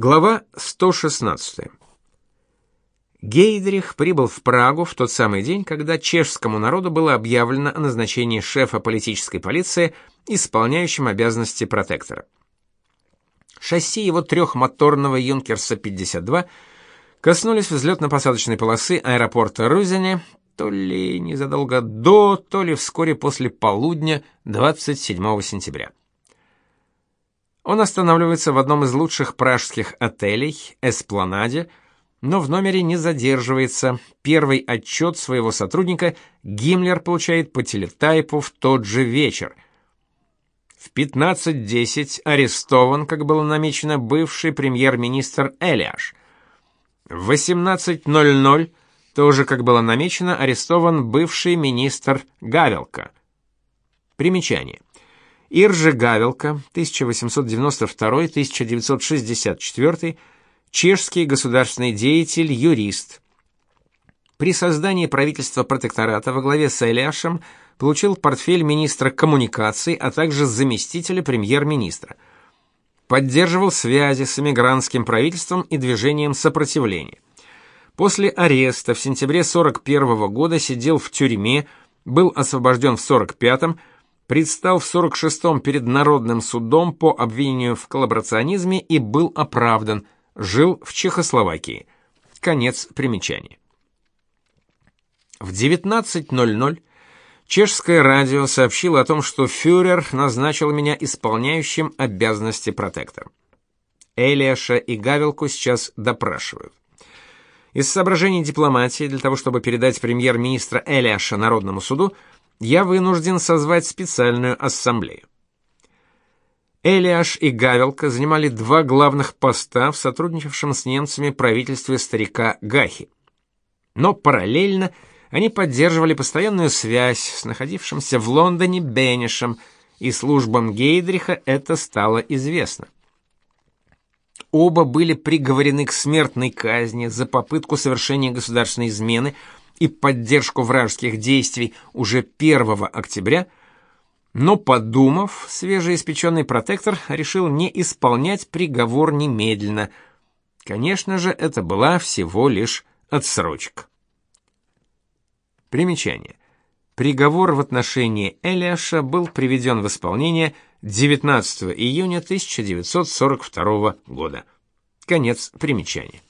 Глава 116. Гейдрих прибыл в Прагу в тот самый день, когда чешскому народу было объявлено о назначении шефа политической полиции, исполняющим обязанности протектора. Шасси его трехмоторного Юнкерса-52 коснулись взлетно-посадочной полосы аэропорта Рузене, то ли незадолго до, то ли вскоре после полудня 27 сентября. Он останавливается в одном из лучших пражских отелей, Эспланаде, но в номере не задерживается. Первый отчет своего сотрудника Гиммлер получает по телетайпу в тот же вечер. В 15.10 арестован, как было намечено, бывший премьер-министр Элиаш. В 18.00, тоже как было намечено, арестован бывший министр Гавелка. Примечание. Иржи Гавелка, 1892-1964, чешский государственный деятель, юрист. При создании правительства протектората во главе с Эляшем получил портфель министра коммуникаций, а также заместителя премьер-министра. Поддерживал связи с эмигрантским правительством и движением сопротивления. После ареста в сентябре 41 года сидел в тюрьме, был освобожден в 45-м, предстал в 46-м перед Народным судом по обвинению в коллаборационизме и был оправдан, жил в Чехословакии. Конец примечания. В 19.00 чешское радио сообщило о том, что фюрер назначил меня исполняющим обязанности протектора. Элиаша и Гавелку сейчас допрашивают. Из соображений дипломатии для того, чтобы передать премьер-министра Элиаша Народному суду, я вынужден созвать специальную ассамблею. Элиаш и Гавелка занимали два главных поста в сотрудничавшем с немцами правительстве старика Гахи. Но параллельно они поддерживали постоянную связь с находившимся в Лондоне Бенешем, и службам Гейдриха это стало известно. Оба были приговорены к смертной казни за попытку совершения государственной измены – и поддержку вражеских действий уже 1 октября, но подумав, свежеиспеченный протектор решил не исполнять приговор немедленно. Конечно же, это была всего лишь отсрочка. Примечание. Приговор в отношении Элиаша был приведен в исполнение 19 июня 1942 года. Конец примечания.